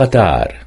قطار.